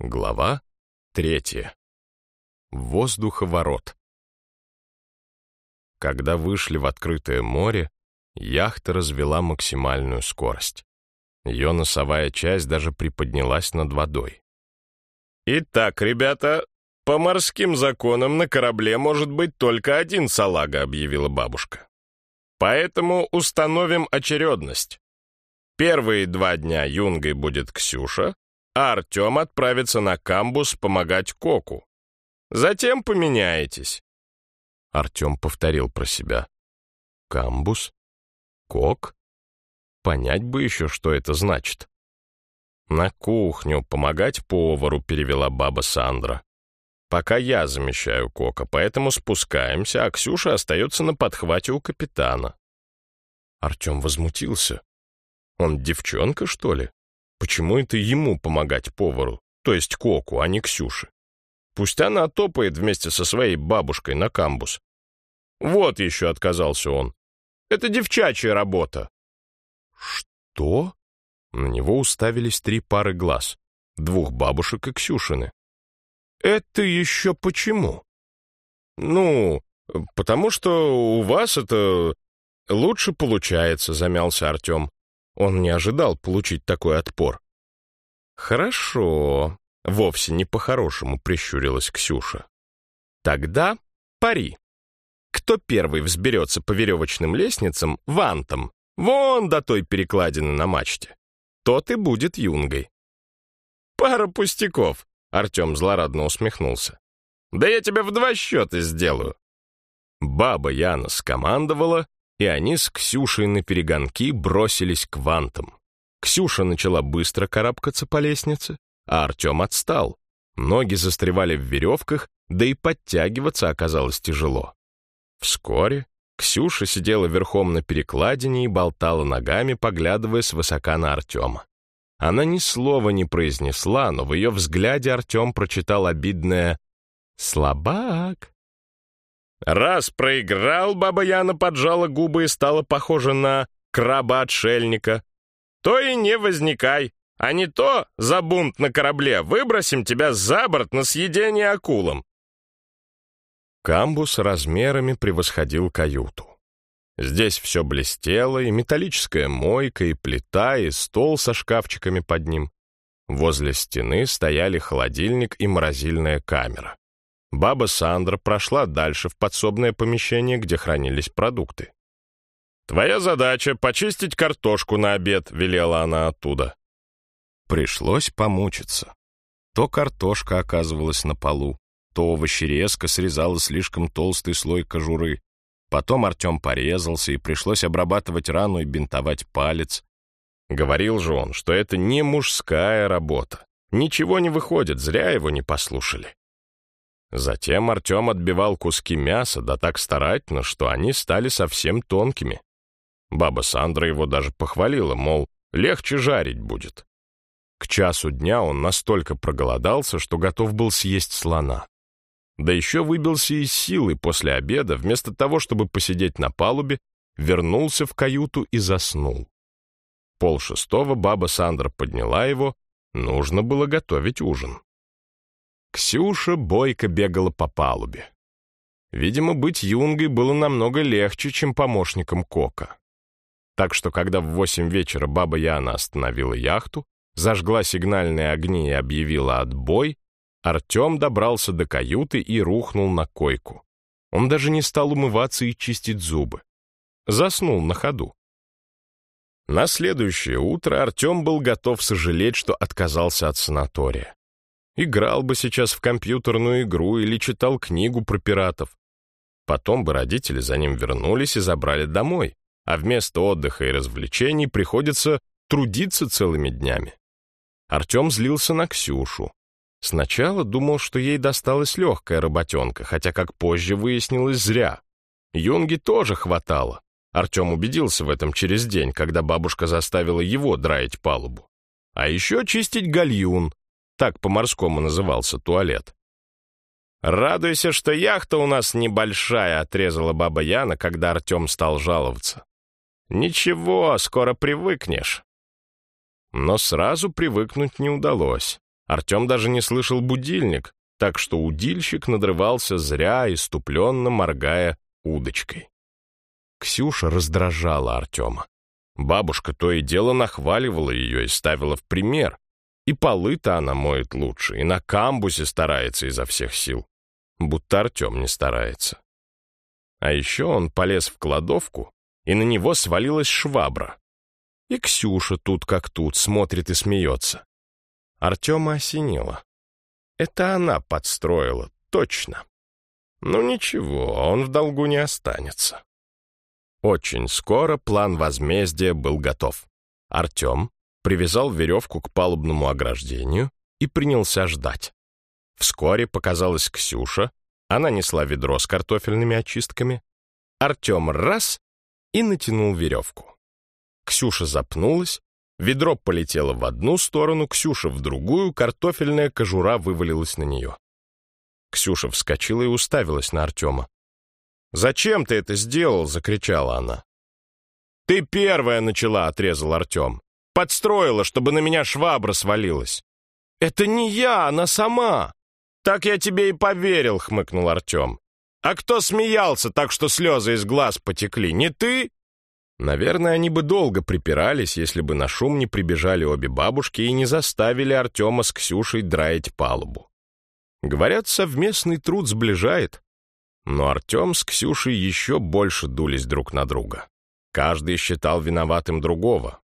Глава третья. Воздуховорот. Когда вышли в открытое море, яхта развела максимальную скорость. Ее носовая часть даже приподнялась над водой. «Итак, ребята, по морским законам на корабле может быть только один салага», объявила бабушка. «Поэтому установим очередность. Первые два дня юнгой будет Ксюша, а Артем отправится на камбус помогать Коку. Затем поменяетесь». Артем повторил про себя. «Камбус? Кок? Понять бы еще, что это значит». «На кухню помогать повару», — перевела баба Сандра. «Пока я замещаю Кока, поэтому спускаемся, а Ксюша остается на подхвате у капитана». Артем возмутился. «Он девчонка, что ли? Почему это ему помогать повару, то есть Коку, а не Ксюше? Пусть она топает вместе со своей бабушкой на камбус. Вот еще отказался он. Это девчачья работа. Что? На него уставились три пары глаз. Двух бабушек и Ксюшины. Это еще почему? Ну, потому что у вас это лучше получается, замялся Артем. Он не ожидал получить такой отпор. «Хорошо», — вовсе не по-хорошему прищурилась Ксюша. «Тогда пари. Кто первый взберется по веревочным лестницам, вантом, вон до той перекладины на мачте, тот и будет юнгой». «Пара пустяков», — Артем злорадно усмехнулся. «Да я тебя в два счета сделаю». Баба Яна скомандовала, и они с Ксюшей на перегонки бросились к вантам. Ксюша начала быстро карабкаться по лестнице, а Артем отстал. Ноги застревали в веревках, да и подтягиваться оказалось тяжело. Вскоре Ксюша сидела верхом на перекладине и болтала ногами, поглядывая свысока на Артема. Она ни слова не произнесла, но в ее взгляде Артем прочитал обидное «слабак». Раз проиграл, баба Яна поджала губы и стала похожа на краба-отшельника. То и не возникай, а не то за бунт на корабле выбросим тебя за борт на съедение акулам. Камбус размерами превосходил каюту. Здесь все блестело, и металлическая мойка, и плита, и стол со шкафчиками под ним. Возле стены стояли холодильник и морозильная камера. Баба Сандра прошла дальше в подсобное помещение, где хранились продукты. «Твоя задача — почистить картошку на обед», — велела она оттуда. Пришлось помучиться. То картошка оказывалась на полу, то овощерезка срезала слишком толстый слой кожуры. Потом Артем порезался, и пришлось обрабатывать рану и бинтовать палец. Говорил же он, что это не мужская работа. Ничего не выходит, зря его не послушали. Затем Артем отбивал куски мяса, да так старательно, что они стали совсем тонкими. Баба Сандра его даже похвалила, мол, легче жарить будет. К часу дня он настолько проголодался, что готов был съесть слона. Да еще выбился из силы после обеда, вместо того, чтобы посидеть на палубе, вернулся в каюту и заснул. Пол шестого баба Сандра подняла его, нужно было готовить ужин. Ксюша бойко бегала по палубе. Видимо, быть юнгой было намного легче, чем помощником Кока. Так что, когда в восемь вечера баба Яна остановила яхту, зажгла сигнальные огни и объявила отбой, Артем добрался до каюты и рухнул на койку. Он даже не стал умываться и чистить зубы. Заснул на ходу. На следующее утро Артем был готов сожалеть, что отказался от санатория. Играл бы сейчас в компьютерную игру или читал книгу про пиратов. Потом бы родители за ним вернулись и забрали домой, а вместо отдыха и развлечений приходится трудиться целыми днями. Артем злился на Ксюшу. Сначала думал, что ей досталась легкая работенка, хотя, как позже выяснилось, зря. Юнги тоже хватало. Артем убедился в этом через день, когда бабушка заставила его драить палубу. А еще чистить гальюн, так по-морскому назывался туалет. «Радуйся, что яхта у нас небольшая», — отрезала баба Яна, когда Артем стал жаловаться. «Ничего, скоро привыкнешь». Но сразу привыкнуть не удалось. Артем даже не слышал будильник, так что удильщик надрывался зря, иступленно моргая удочкой. Ксюша раздражала Артема. Бабушка то и дело нахваливала ее и ставила в пример. И полы-то она моет лучше, и на камбузе старается изо всех сил. Будто Артем не старается. А еще он полез в кладовку, и на него свалилась швабра. И Ксюша тут как тут смотрит и смеется. Артема осенило. Это она подстроила, точно. Ну ничего, он в долгу не останется. Очень скоро план возмездия был готов. Артем привязал веревку к палубному ограждению и принялся ждать. Вскоре показалась Ксюша, она несла ведро с картофельными очистками. Артем раз и натянул веревку. Ксюша запнулась, ведро полетело в одну сторону, Ксюша в другую, картофельная кожура вывалилась на нее. Ксюша вскочила и уставилась на Артема. «Зачем ты это сделал?» — закричала она. «Ты первая начала», — отрезал Артем. «Подстроила, чтобы на меня швабра свалилась». «Это не я, она сама!» «Так я тебе и поверил», — хмыкнул Артем. «А кто смеялся так, что слезы из глаз потекли? Не ты?» Наверное, они бы долго припирались, если бы на шум не прибежали обе бабушки и не заставили Артема с Ксюшей драить палубу. Говорят, совместный труд сближает. Но Артем с Ксюшей еще больше дулись друг на друга. Каждый считал виноватым другого.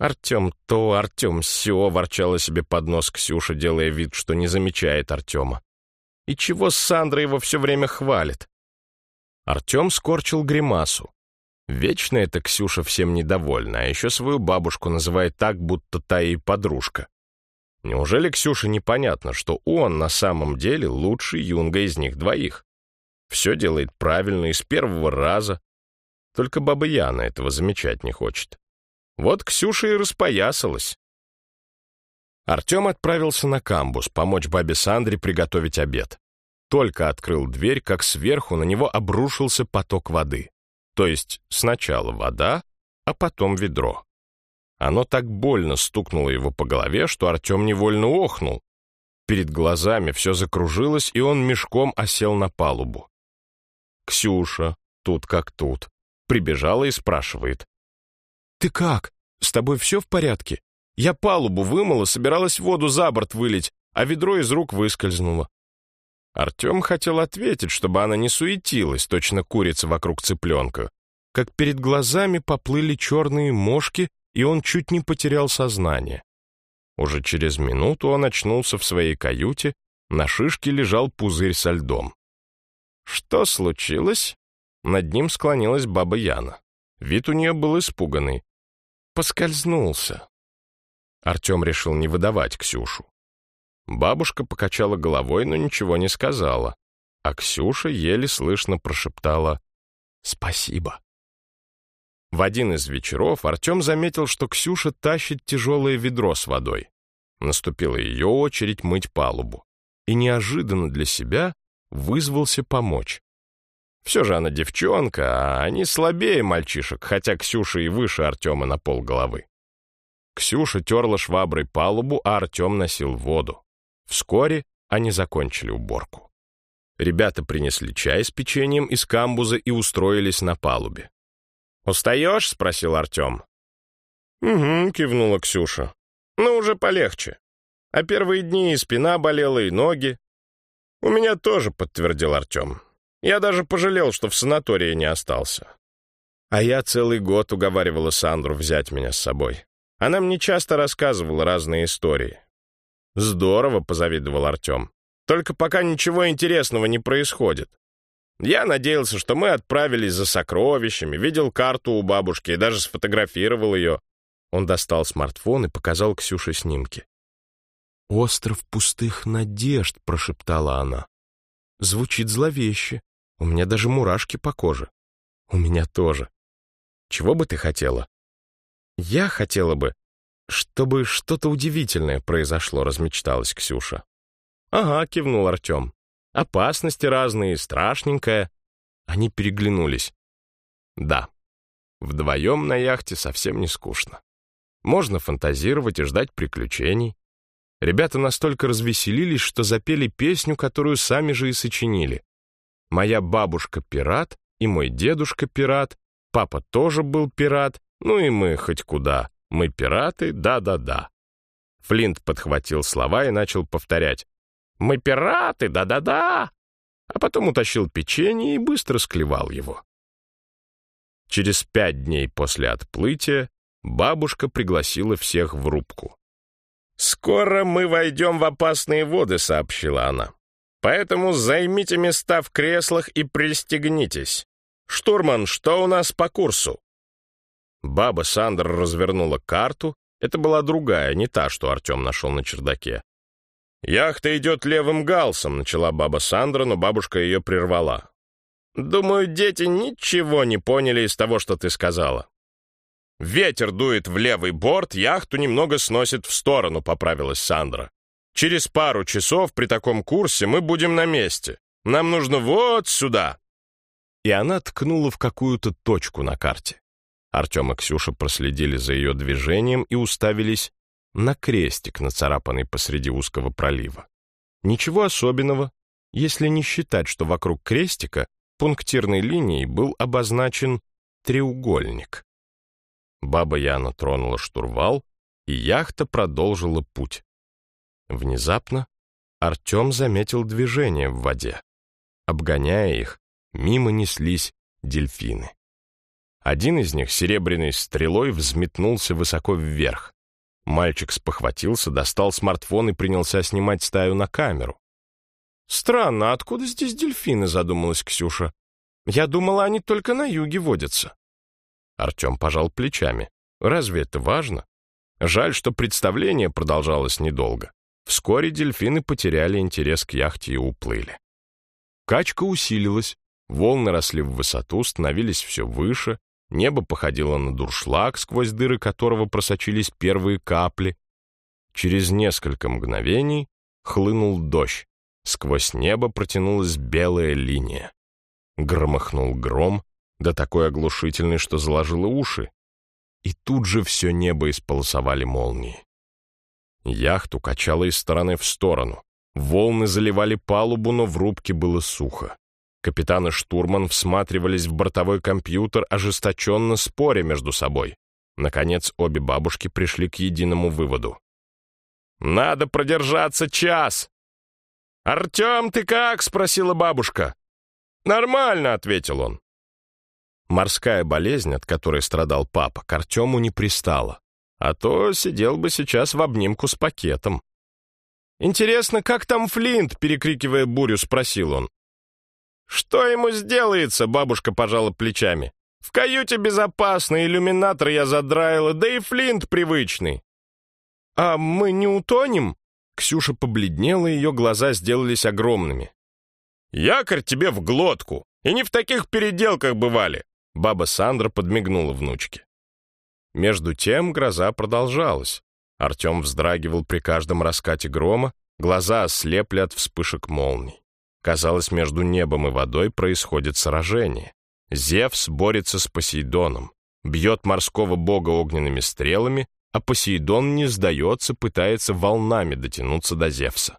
«Артем то, Артем сё», — ворчала себе под нос Ксюша, делая вид, что не замечает Артема. «И чего Сандра его все время хвалит?» Артем скорчил гримасу. Вечно эта Ксюша всем недовольна, а еще свою бабушку называет так, будто та ей подружка. Неужели Ксюше непонятно, что он на самом деле лучший юнга из них двоих? Все делает правильно и с первого раза. Только баба Яна этого замечать не хочет. Вот Ксюша и распоясалась. Артем отправился на камбус помочь бабе Сандре приготовить обед. Только открыл дверь, как сверху на него обрушился поток воды. То есть сначала вода, а потом ведро. Оно так больно стукнуло его по голове, что Артем невольно охнул. Перед глазами все закружилось, и он мешком осел на палубу. Ксюша, тут как тут, прибежала и спрашивает. «Ты как? С тобой все в порядке? Я палубу вымыла, собиралась воду за борт вылить, а ведро из рук выскользнуло. Артем хотел ответить, чтобы она не суетилась, точно курица вокруг цыпленка. Как перед глазами поплыли черные мошки, и он чуть не потерял сознание. Уже через минуту он очнулся в своей каюте, на шишке лежал пузырь со льдом. «Что случилось?» Над ним склонилась баба Яна. Вид у нее был испуганный. Поскользнулся. Артем решил не выдавать Ксюшу. Бабушка покачала головой, но ничего не сказала, а Ксюша еле слышно прошептала «Спасибо». В один из вечеров Артем заметил, что Ксюша тащит тяжелое ведро с водой. Наступила ее очередь мыть палубу. И неожиданно для себя вызвался помочь. Все же она девчонка, а они слабее мальчишек, хотя Ксюша и выше Артема на пол головы. Ксюша терла шваброй палубу, а Артем носил воду. Вскоре они закончили уборку. Ребята принесли чай с печеньем из камбуза и устроились на палубе. «Устаешь?» — спросил Артем. «Угу», — кивнула Ксюша. «Ну, уже полегче. А первые дни и спина болела, и ноги». «У меня тоже», — подтвердил Артем. «Я даже пожалел, что в санатории не остался». А я целый год уговаривала Сандру взять меня с собой. Она мне часто рассказывала разные истории. «Здорово», — позавидовал Артем. «Только пока ничего интересного не происходит. Я надеялся, что мы отправились за сокровищами, видел карту у бабушки и даже сфотографировал ее». Он достал смартфон и показал Ксюше снимки. «Остров пустых надежд», — прошептала она. «Звучит зловеще. У меня даже мурашки по коже. У меня тоже. Чего бы ты хотела?» «Я хотела бы, чтобы что-то удивительное произошло», — размечталась Ксюша. «Ага», — кивнул Артем. «Опасности разные, страшненькое». Они переглянулись. «Да, вдвоем на яхте совсем не скучно. Можно фантазировать и ждать приключений. Ребята настолько развеселились, что запели песню, которую сами же и сочинили. «Моя бабушка пират, и мой дедушка пират, папа тоже был пират, ну и мы хоть куда, мы пираты, да-да-да». Флинт подхватил слова и начал повторять. «Мы пираты, да-да-да!» А потом утащил печенье и быстро склевал его. Через пять дней после отплытия бабушка пригласила всех в рубку. «Скоро мы войдем в опасные воды», — сообщила она. «Поэтому займите места в креслах и пристегнитесь. Штурман, что у нас по курсу?» Баба Сандра развернула карту. Это была другая, не та, что Артем нашел на чердаке. «Яхта идет левым галсом», — начала баба Сандра, но бабушка ее прервала. «Думаю, дети ничего не поняли из того, что ты сказала. «Ветер дует в левый борт, яхту немного сносит в сторону», — поправилась Сандра. «Через пару часов при таком курсе мы будем на месте. Нам нужно вот сюда». И она ткнула в какую-то точку на карте. Артем и Ксюша проследили за ее движением и уставились на крестик, нацарапанный посреди узкого пролива. Ничего особенного, если не считать, что вокруг крестика пунктирной линией был обозначен треугольник. Баба Яна тронула штурвал, и яхта продолжила путь. Внезапно Артем заметил движение в воде. Обгоняя их, мимо неслись дельфины. Один из них серебряной стрелой взметнулся высоко вверх. Мальчик спохватился, достал смартфон и принялся снимать стаю на камеру. «Странно, откуда здесь дельфины?» — задумалась Ксюша. «Я думала, они только на юге водятся». Артем пожал плечами. Разве это важно? Жаль, что представление продолжалось недолго. Вскоре дельфины потеряли интерес к яхте и уплыли. Качка усилилась, волны росли в высоту, становились все выше, небо походило на дуршлаг, сквозь дыры которого просочились первые капли. Через несколько мгновений хлынул дождь, сквозь небо протянулась белая линия. Громыхнул гром, да такой оглушительный, что заложило уши. И тут же все небо исполосовали молнии. Яхту качало из стороны в сторону. Волны заливали палубу, но в рубке было сухо. Капитан и штурман всматривались в бортовой компьютер, ожесточенно споря между собой. Наконец, обе бабушки пришли к единому выводу. «Надо продержаться час!» «Артем, ты как?» — спросила бабушка. «Нормально», — ответил он. Морская болезнь, от которой страдал папа, к Артему не пристала. А то сидел бы сейчас в обнимку с пакетом. «Интересно, как там Флинт?» — перекрикивая бурю, спросил он. «Что ему сделается?» — бабушка пожала плечами. «В каюте безопасно, иллюминатор я задраила, да и Флинт привычный». «А мы не утонем?» Ксюша побледнела, ее глаза сделались огромными. «Якорь тебе в глотку, и не в таких переделках бывали. Баба Сандра подмигнула внучке. Между тем гроза продолжалась. Артем вздрагивал при каждом раскате грома, глаза ослепли от вспышек молний. Казалось, между небом и водой происходит сражение. Зевс борется с Посейдоном, бьет морского бога огненными стрелами, а Посейдон не сдается, пытается волнами дотянуться до Зевса.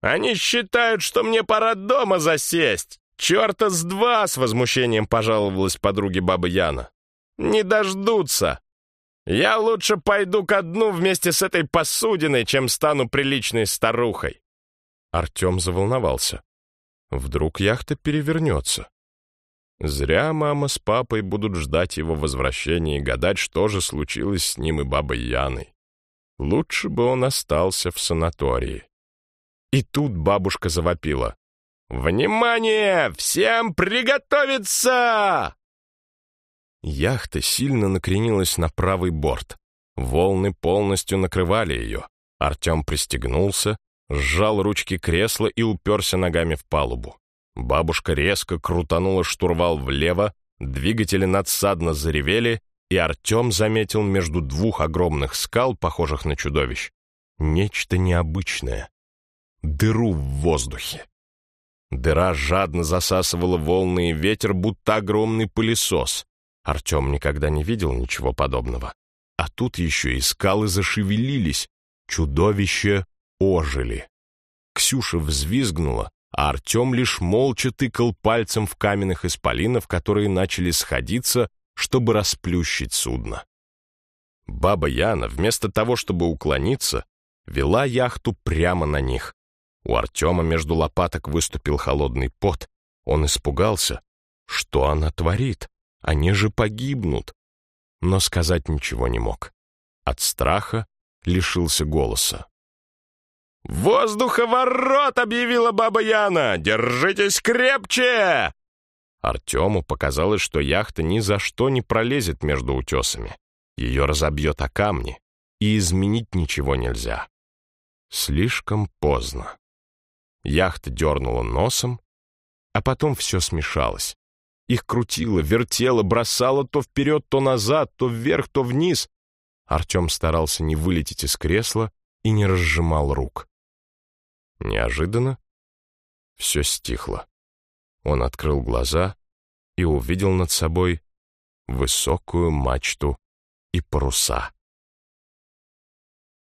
«Они считают, что мне пора дома засесть!» «Черта с два!» — с возмущением пожаловалась подруге баба Яна. «Не дождутся! Я лучше пойду ко дну вместе с этой посудиной, чем стану приличной старухой!» Артем заволновался. Вдруг яхта перевернется. Зря мама с папой будут ждать его возвращения и гадать, что же случилось с ним и бабой Яной. Лучше бы он остался в санатории. И тут бабушка завопила. «Внимание! Всем приготовиться!» Яхта сильно накренилась на правый борт. Волны полностью накрывали ее. Артем пристегнулся, сжал ручки кресла и уперся ногами в палубу. Бабушка резко крутанула штурвал влево, двигатели надсадно заревели, и Артем заметил между двух огромных скал, похожих на чудовищ, нечто необычное — дыру в воздухе. Дыра жадно засасывала волны и ветер, будто огромный пылесос. Артем никогда не видел ничего подобного. А тут еще и скалы зашевелились. чудовища ожили. Ксюша взвизгнула, а Артем лишь молча тыкал пальцем в каменных исполинов, которые начали сходиться, чтобы расплющить судно. Баба Яна, вместо того, чтобы уклониться, вела яхту прямо на них. У Артема между лопаток выступил холодный пот. Он испугался. Что она творит? Они же погибнут. Но сказать ничего не мог. От страха лишился голоса. «Воздуховорот!» — объявила Баба Яна! «Держитесь крепче!» Артему показалось, что яхта ни за что не пролезет между утесами. Ее разобьет о камни, и изменить ничего нельзя. Слишком поздно. Яхта дернула носом, а потом все смешалось. Их крутило, вертело, бросало то вперед, то назад, то вверх, то вниз. Артем старался не вылететь из кресла и не разжимал рук. Неожиданно все стихло. Он открыл глаза и увидел над собой высокую мачту и паруса.